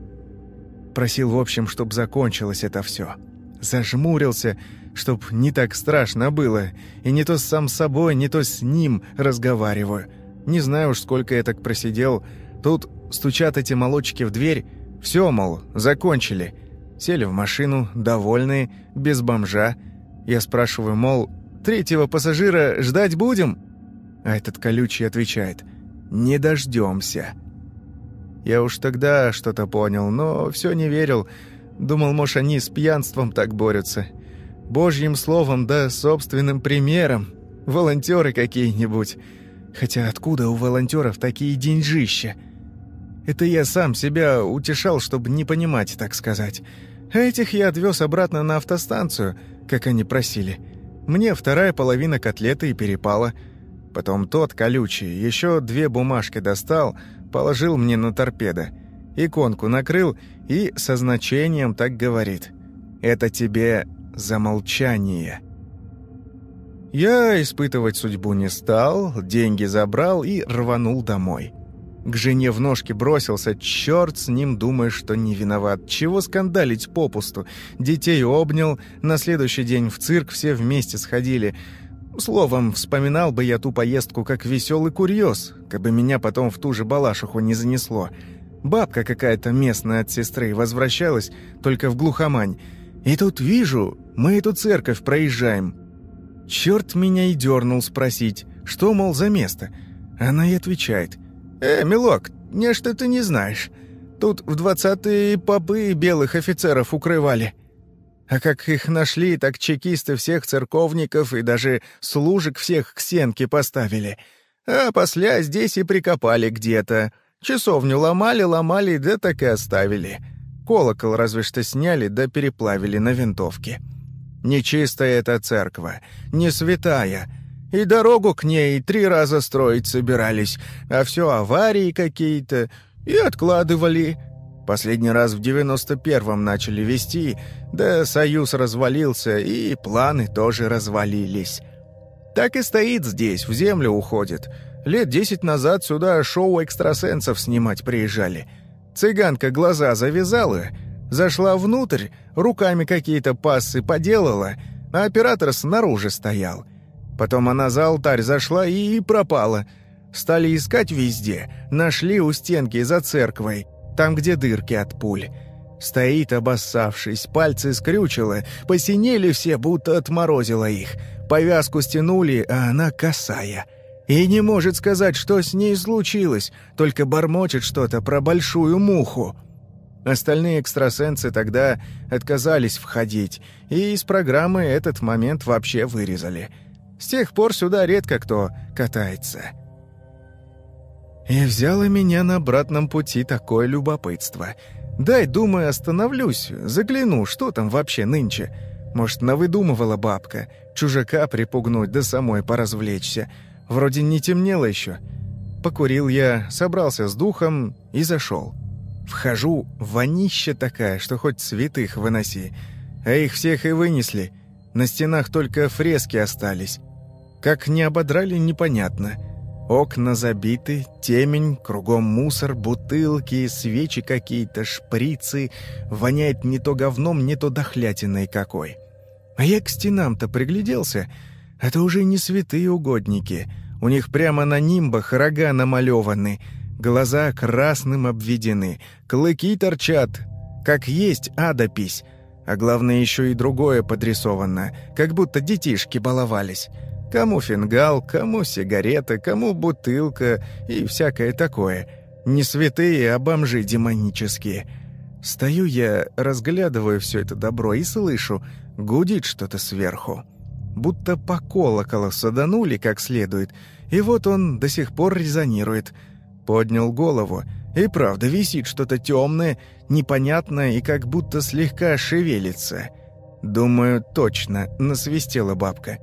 Просил, в общем, чтоб закончилось это все. Зажмурился, чтоб не так страшно было. И не то сам с собой, не то с ним разговариваю. Не знаю уж, сколько я так просидел. Тут стучат эти молочки в дверь. Все, мол, закончили. Сели в машину, довольные, без бомжа. Я спрашиваю, мол, Третьего пассажира ждать будем?» А этот колючий отвечает «Не дождемся». Я уж тогда что-то понял, но все не верил. Думал, может, они с пьянством так борются. Божьим словом да собственным примером. Волонтеры какие-нибудь. Хотя откуда у волонтеров такие деньжища? Это я сам себя утешал, чтобы не понимать, так сказать. А этих я отвез обратно на автостанцию, как они просили. Мне вторая половина котлеты и перепала. Потом тот, колючий, еще две бумажки достал, положил мне на торпедо. Иконку накрыл и со значением так говорит. «Это тебе за молчание». Я испытывать судьбу не стал, деньги забрал и рванул домой. К жене в ножки бросился, черт с ним, думая, что не виноват. Чего скандалить попусту? Детей обнял, на следующий день в цирк все вместе сходили. Словом, вспоминал бы я ту поездку как веселый курьез, как бы меня потом в ту же балашиху не занесло. Бабка какая-то местная от сестры возвращалась, только в глухомань. И тут вижу, мы эту церковь проезжаем. Черт меня и дернул спросить, что, мол, за место. Она и отвечает – «Э, милок, не что ты не знаешь. Тут в двадцатые попы белых офицеров укрывали. А как их нашли, так чекисты всех церковников и даже служек всех к стенке поставили. А после здесь и прикопали где-то. Часовню ломали, ломали, да так и оставили. Колокол разве что сняли, да переплавили на винтовке. Нечистая эта церковь, не святая» И дорогу к ней три раза строить собирались, а все аварии какие-то, и откладывали. Последний раз в девяносто первом начали вести, да союз развалился, и планы тоже развалились. Так и стоит здесь, в землю уходит. Лет десять назад сюда шоу экстрасенсов снимать приезжали. Цыганка глаза завязала, зашла внутрь, руками какие-то пассы поделала, а оператор снаружи стоял — Потом она за алтарь зашла и пропала. Стали искать везде. Нашли у стенки за церквой, там, где дырки от пуль. Стоит, обоссавшись, пальцы скрючила, посинели все, будто отморозила их. Повязку стянули, а она косая. И не может сказать, что с ней случилось, только бормочет что-то про большую муху. Остальные экстрасенсы тогда отказались входить, и из программы этот момент вообще вырезали – с тех пор сюда редко кто катается. И взяло меня на обратном пути такое любопытство. Дай, думаю, остановлюсь, загляну, что там вообще нынче. Может, навыдумывала бабка, чужака припугнуть, да самой поразвлечься. Вроде не темнело еще. Покурил я, собрался с духом и зашел. Вхожу, вонища такая, что хоть святых выноси. А их всех и вынесли. На стенах только фрески остались. Как не ободрали, непонятно. Окна забиты, темень, кругом мусор, бутылки, свечи какие-то, шприцы. Воняет не то говном, не то дохлятиной какой. А я к стенам-то пригляделся. Это уже не святые угодники. У них прямо на нимбах рога намалеваны, глаза красным обведены, клыки торчат, как есть адопись. А главное, еще и другое подрисовано, как будто детишки баловались. Кому фингал, кому сигарета, кому бутылка и всякое такое. Не святые, а бомжи демонические. Стою я, разглядываю все это добро и слышу, гудит что-то сверху. Будто по колоколу саданули как следует, и вот он до сих пор резонирует. Поднял голову, и правда висит что-то темное, непонятное и как будто слегка шевелится. Думаю, точно, насвистела бабка.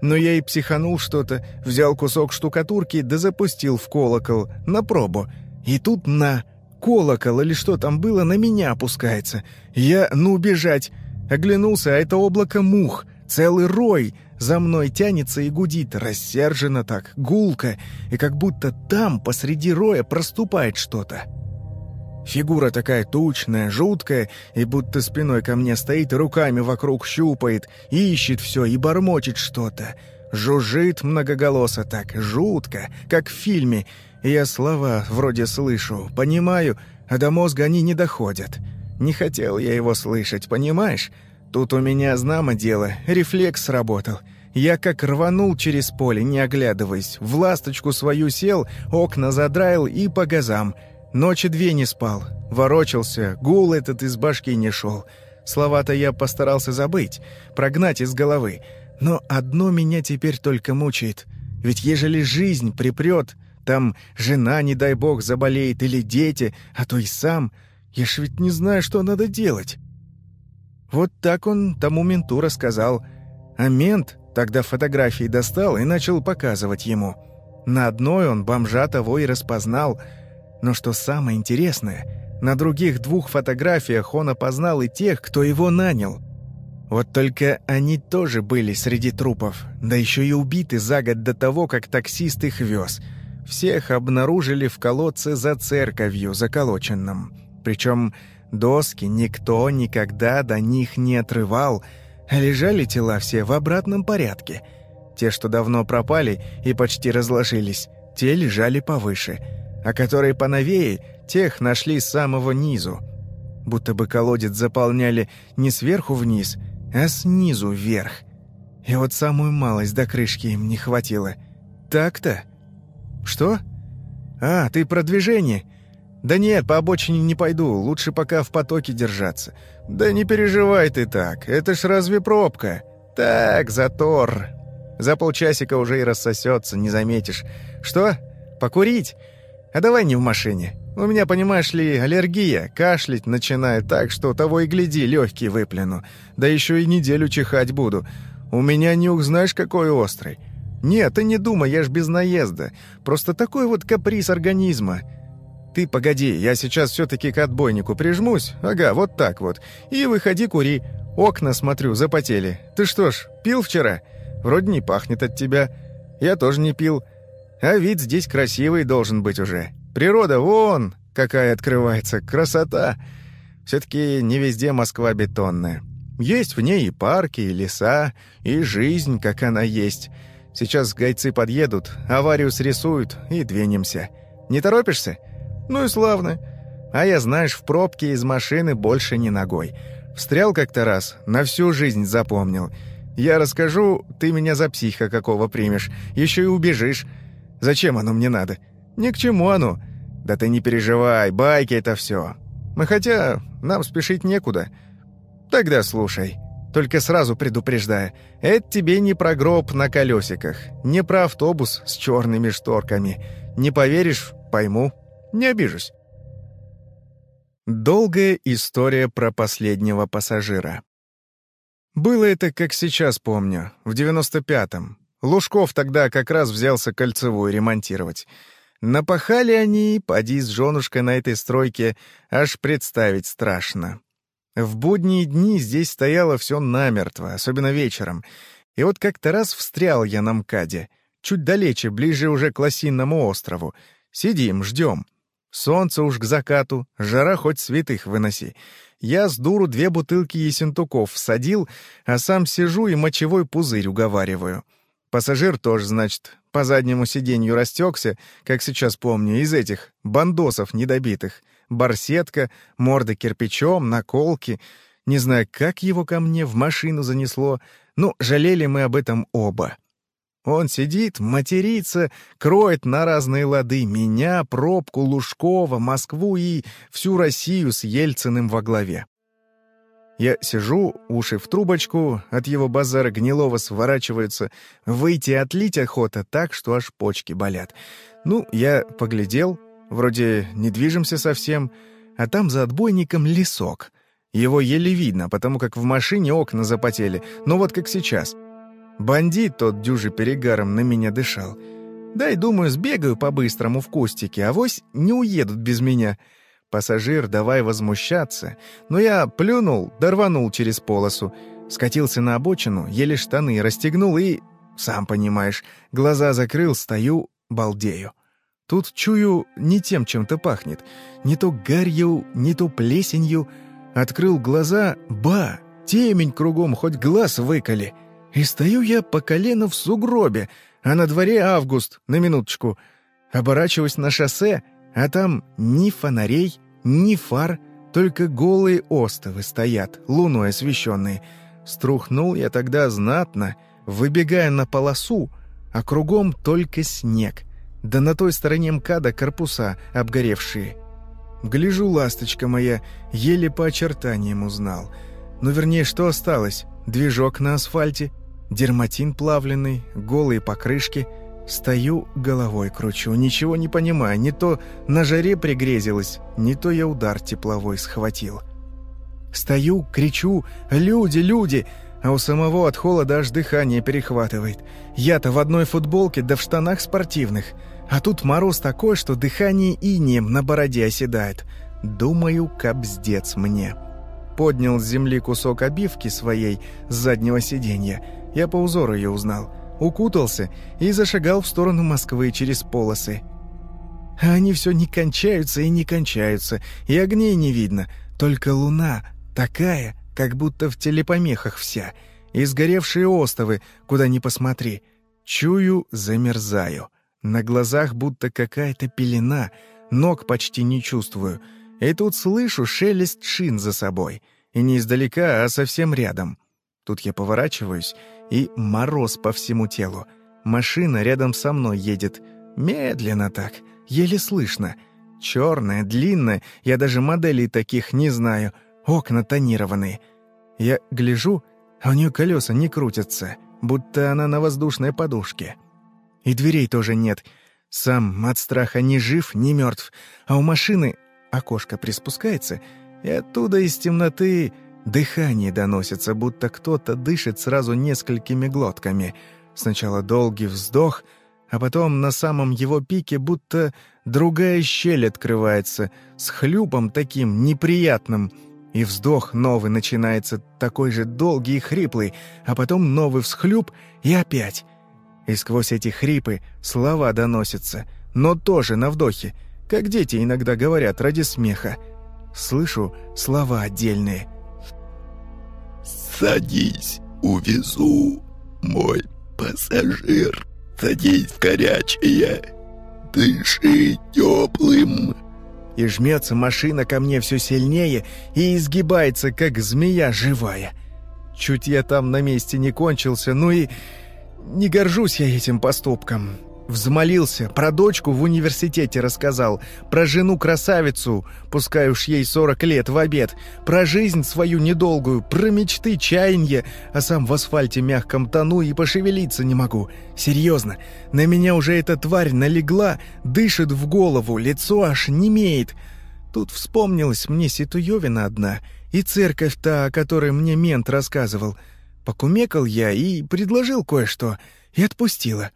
Но я и психанул что-то, взял кусок штукатурки да запустил в колокол, на пробу. И тут на... Колокол или что там было, на меня опускается. Я, ну, бежать. Оглянулся, а это облако мух. Целый рой за мной тянется и гудит, рассерженно так, гулко, и как будто там посреди роя проступает что-то. Фигура такая тучная, жуткая, и будто спиной ко мне стоит руками вокруг щупает, ищет все и бормочет что-то. Жужжит многоголосо так, жутко, как в фильме. И я слова вроде слышу, понимаю, а до мозга они не доходят. Не хотел я его слышать, понимаешь? Тут у меня, знамо дело, рефлекс сработал. Я как рванул через поле, не оглядываясь, в ласточку свою сел, окна задраил и по газам — Ночи две не спал, ворочался, гул этот из башки не шел. Слова-то я постарался забыть, прогнать из головы. Но одно меня теперь только мучает. Ведь ежели жизнь припрет, там жена, не дай бог, заболеет, или дети, а то и сам, я ж ведь не знаю, что надо делать. Вот так он тому менту рассказал. А мент тогда фотографии достал и начал показывать ему. На одной он бомжа того и распознал — но что самое интересное, на других двух фотографиях он опознал и тех, кто его нанял. Вот только они тоже были среди трупов, да еще и убиты за год до того, как таксист их вез. Всех обнаружили в колодце за церковью, заколоченном. Причем доски никто никогда до них не отрывал, а лежали тела все в обратном порядке. Те, что давно пропали и почти разложились, те лежали повыше – а которые поновее, тех нашли с самого низу. Будто бы колодец заполняли не сверху вниз, а снизу вверх. И вот самую малость до крышки им не хватило. Так-то? Что? А, ты про движение? Да нет, по обочине не пойду, лучше пока в потоке держаться. Да не переживай ты так, это ж разве пробка? Так, затор. За полчасика уже и рассосется, не заметишь. Что? Покурить? А давай не в машине. У меня, понимаешь ли, аллергия. Кашлять начинает так, что того и гляди, легкий выплюну. Да еще и неделю чихать буду. У меня нюх знаешь какой острый. Нет, ты не думай, я ж без наезда. Просто такой вот каприз организма. Ты погоди, я сейчас все-таки к отбойнику прижмусь. Ага, вот так вот. И выходи, кури. Окна, смотрю, запотели. Ты что ж, пил вчера? Вроде не пахнет от тебя. Я тоже не пил. А вид здесь красивый должен быть уже. Природа вон какая открывается, красота. Все-таки не везде Москва бетонная. Есть в ней и парки, и леса, и жизнь, как она есть. Сейчас гайцы подъедут, аварию срисуют и двинемся. Не торопишься? Ну и славно. А я, знаешь, в пробке из машины больше не ногой. Встрял как-то раз, на всю жизнь запомнил. Я расскажу, ты меня за психа какого примешь, еще и убежишь. Зачем оно мне надо? Ни к чему оно. Да ты не переживай, байки это все. Мы хотя нам спешить некуда. Тогда слушай. Только сразу предупреждаю, это тебе не про гроб на колесиках, не про автобус с черными шторками. Не поверишь — пойму. Не обижусь. Долгая история про последнего пассажира. Было это, как сейчас помню, в девяносто пятом. Лужков тогда как раз взялся кольцевую ремонтировать. Напахали они, поди с женушкой на этой стройке, аж представить страшно. В будние дни здесь стояло все намертво, особенно вечером. И вот как-то раз встрял я на МКАДе, чуть далече, ближе уже к Лосинному острову. Сидим, ждем. Солнце уж к закату, жара хоть святых выноси. Я с дуру две бутылки есентуков всадил, а сам сижу и мочевой пузырь уговариваю. Пассажир тоже, значит, по заднему сиденью растекся, как сейчас помню, из этих бандосов недобитых. Барсетка, морда кирпичом, наколки. Не знаю, как его ко мне в машину занесло. Ну, жалели мы об этом оба. Он сидит, матерится, кроет на разные лады меня, пробку, Лужкова, Москву и всю Россию с Ельциным во главе. Я сижу, уши в трубочку, от его базара гнилого сворачиваются, выйти отлить охота так, что аж почки болят. Ну, я поглядел, вроде не движемся совсем, а там за отбойником лесок. Его еле видно, потому как в машине окна запотели, но вот как сейчас. Бандит тот дюжи перегаром на меня дышал. Дай, думаю, сбегаю по-быстрому в кустике, авось не уедут без меня — Пассажир давай возмущаться, но я плюнул, дорванул через полосу, скатился на обочину, еле штаны расстегнул и... Сам понимаешь, глаза закрыл, стою, балдею. Тут, чую, не тем чем-то пахнет. Не то гарью, не то плесенью. Открыл глаза, ба, темень кругом, хоть глаз выколи. И стою я по колено в сугробе, а на дворе август, на минуточку. Оборачиваюсь на шоссе, а там ни фонарей, ни фар, только голые остовы стоят, луной освещенные. Струхнул я тогда знатно, выбегая на полосу, а кругом только снег. Да на той стороне МКАДа корпуса обгоревшие. Гляжу, ласточка моя, еле по очертаниям узнал. Ну, вернее, что осталось? Движок на асфальте, дерматин плавленый, голые покрышки — Стою, головой кручу, ничего не понимаю. Не то на жаре пригрезилось, не то я удар тепловой схватил. Стою, кричу «Люди, люди!» А у самого от холода аж дыхание перехватывает. Я-то в одной футболке да в штанах спортивных. А тут мороз такой, что дыхание инеем на бороде оседает. Думаю, капздец мне. Поднял с земли кусок обивки своей с заднего сиденья. Я по узору ее узнал укутался и зашагал в сторону Москвы через полосы. А они все не кончаются и не кончаются, и огней не видно, только луна такая, как будто в телепомехах вся, и сгоревшие остовы, куда ни посмотри. Чую, замерзаю. На глазах будто какая-то пелена, ног почти не чувствую. И тут слышу шелест шин за собой. И не издалека, а совсем рядом. Тут я поворачиваюсь, и мороз по всему телу. Машина рядом со мной едет. Медленно так, еле слышно. Черная, длинная, я даже моделей таких не знаю. Окна тонированные. Я гляжу, а у нее колеса не крутятся, будто она на воздушной подушке. И дверей тоже нет. Сам от страха ни жив, ни мертв. А у машины окошко приспускается, и оттуда из темноты Дыхание доносится, будто кто-то дышит сразу несколькими глотками. Сначала долгий вздох, а потом на самом его пике будто другая щель открывается с хлюпом таким неприятным, и вздох новый начинается такой же долгий и хриплый, а потом новый всхлюп и опять. И сквозь эти хрипы слова доносятся, но тоже на вдохе, как дети иногда говорят ради смеха. Слышу слова отдельные — «Садись, увезу, мой пассажир, садись в горячее, дыши теплым». И жмется машина ко мне все сильнее и изгибается, как змея живая. Чуть я там на месте не кончился, ну и не горжусь я этим поступком. Взмолился, про дочку в университете рассказал, про жену-красавицу, пускай уж ей сорок лет в обед, про жизнь свою недолгую, про мечты, чаянье, а сам в асфальте мягком тону и пошевелиться не могу. Серьезно, на меня уже эта тварь налегла, дышит в голову, лицо аж немеет. Тут вспомнилась мне Ситуевина одна и церковь та, о которой мне мент рассказывал. Покумекал я и предложил кое-что, и отпустила.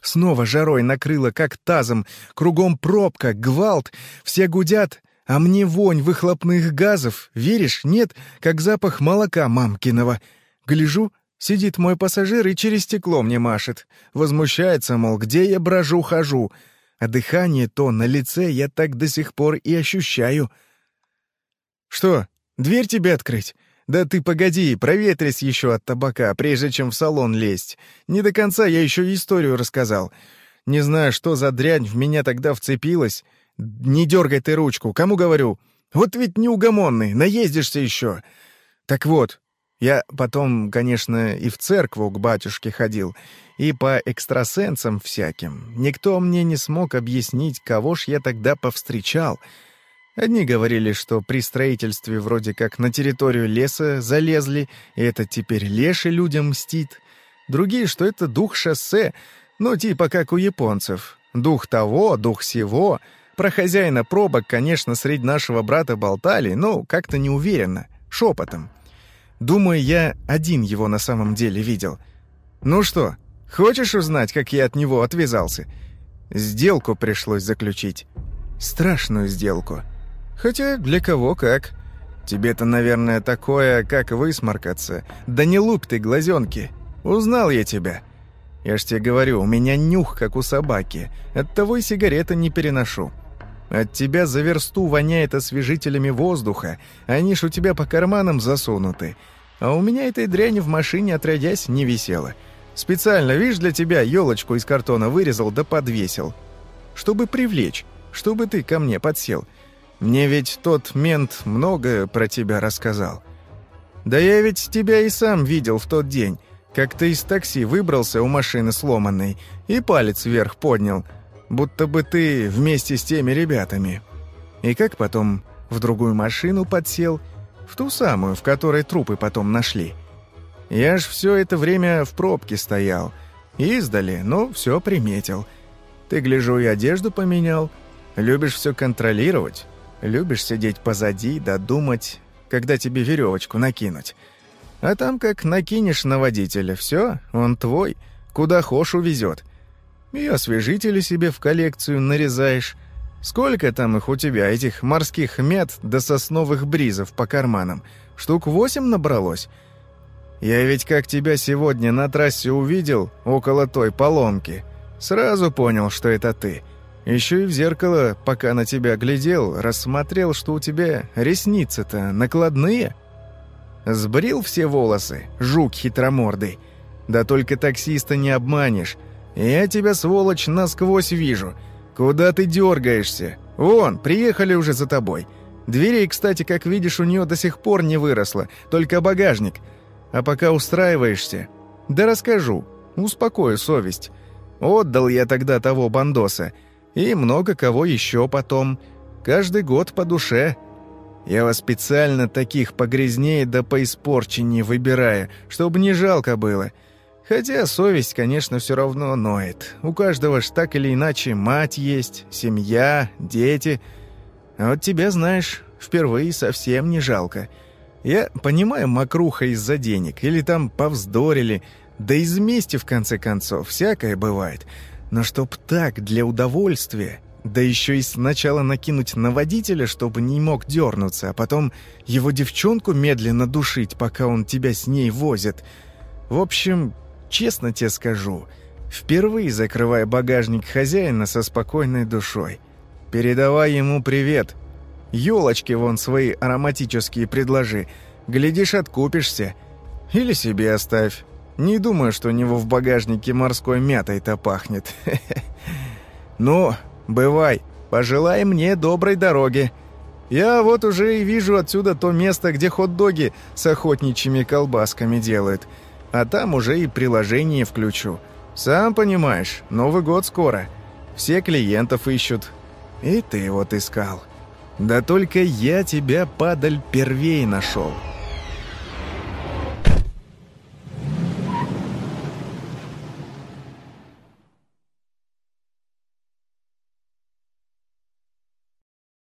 Снова жарой накрыло, как тазом, кругом пробка, гвалт, все гудят, а мне вонь выхлопных газов, веришь, нет, как запах молока мамкиного. Гляжу, сидит мой пассажир и через стекло мне машет. Возмущается, мол, где я брожу, хожу. А дыхание то на лице я так до сих пор и ощущаю. Что, дверь тебе открыть? Да ты погоди, проветрись еще от табака, прежде чем в салон лезть. Не до конца я еще историю рассказал. Не знаю, что за дрянь в меня тогда вцепилась. Не дергай ты ручку, кому говорю? Вот ведь неугомонный, наездишься еще. Так вот, я потом, конечно, и в церкву к батюшке ходил, и по экстрасенсам всяким. Никто мне не смог объяснить, кого ж я тогда повстречал — Одни говорили, что при строительстве вроде как на территорию леса залезли, и это теперь леший людям мстит. Другие, что это дух шоссе, ну типа как у японцев. Дух того, дух сего. Про хозяина пробок, конечно, среди нашего брата болтали, но как-то неуверенно, шепотом. Думаю, я один его на самом деле видел. Ну что, хочешь узнать, как я от него отвязался? Сделку пришлось заключить. Страшную сделку. Хотя для кого как. Тебе-то, наверное, такое, как высморкаться. Да не луп ты глазенки. Узнал я тебя. Я ж тебе говорю, у меня нюх, как у собаки. Оттого и сигареты не переношу. От тебя за версту воняет освежителями воздуха, они ж у тебя по карманам засунуты. А у меня этой дряни в машине, отрядясь, не висело. Специально, видишь, для тебя елочку из картона вырезал да подвесил. Чтобы привлечь, чтобы ты ко мне подсел — мне ведь тот мент многое про тебя рассказал. Да я ведь тебя и сам видел в тот день, как ты из такси выбрался у машины сломанной и палец вверх поднял, будто бы ты вместе с теми ребятами. И как потом в другую машину подсел, в ту самую, в которой трупы потом нашли. Я ж все это время в пробке стоял, издали, но все приметил. Ты, гляжу, и одежду поменял, любишь все контролировать». Любишь сидеть позади, додумать, когда тебе веревочку накинуть. А там как накинешь на водителя, все, он твой, куда хошь увезет. И освежители себе в коллекцию нарезаешь. Сколько там их у тебя, этих морских мед до сосновых бризов по карманам? Штук восемь набралось? Я ведь как тебя сегодня на трассе увидел, около той поломки, сразу понял, что это ты. Еще и в зеркало, пока на тебя глядел, рассмотрел, что у тебя ресницы-то накладные. Сбрил все волосы, жук хитромордый. Да только таксиста не обманешь. Я тебя, сволочь, насквозь вижу. Куда ты дергаешься? Вон, приехали уже за тобой. Дверей, кстати, как видишь, у нее до сих пор не выросло, только багажник. А пока устраиваешься... Да расскажу, успокою совесть. Отдал я тогда того бандоса — и много кого еще потом. Каждый год по душе. Я вас специально таких погрязнее да поиспорченнее выбираю, чтобы не жалко было. Хотя совесть, конечно, все равно ноет. У каждого ж так или иначе мать есть, семья, дети. А вот тебя, знаешь, впервые совсем не жалко. Я понимаю, мокруха из-за денег, или там повздорили, да из мести, в конце концов, всякое бывает. Но чтоб так, для удовольствия, да еще и сначала накинуть на водителя, чтобы не мог дернуться, а потом его девчонку медленно душить, пока он тебя с ней возит. В общем, честно тебе скажу, впервые закрывая багажник хозяина со спокойной душой. Передавай ему привет. Ёлочки вон свои ароматические предложи. Глядишь, откупишься. Или себе оставь. Не думаю, что у него в багажнике морской мятой-то пахнет. Ну, бывай, пожелай мне доброй дороги. Я вот уже и вижу отсюда то место, где хот-доги с охотничьими колбасками делают. А там уже и приложение включу. Сам понимаешь, Новый год скоро. Все клиентов ищут. И ты вот искал. Да только я тебя, падаль, первей нашел».